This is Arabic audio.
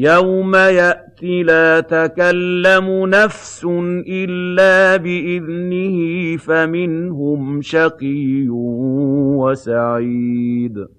يَوْمَ يَأْتِ لَا تَكَلَّمُ نَفْسٌ إِلَّا بِإِذْنِهِ فَمِنْهُمْ شَقِيٌّ وَسَعِيدٌ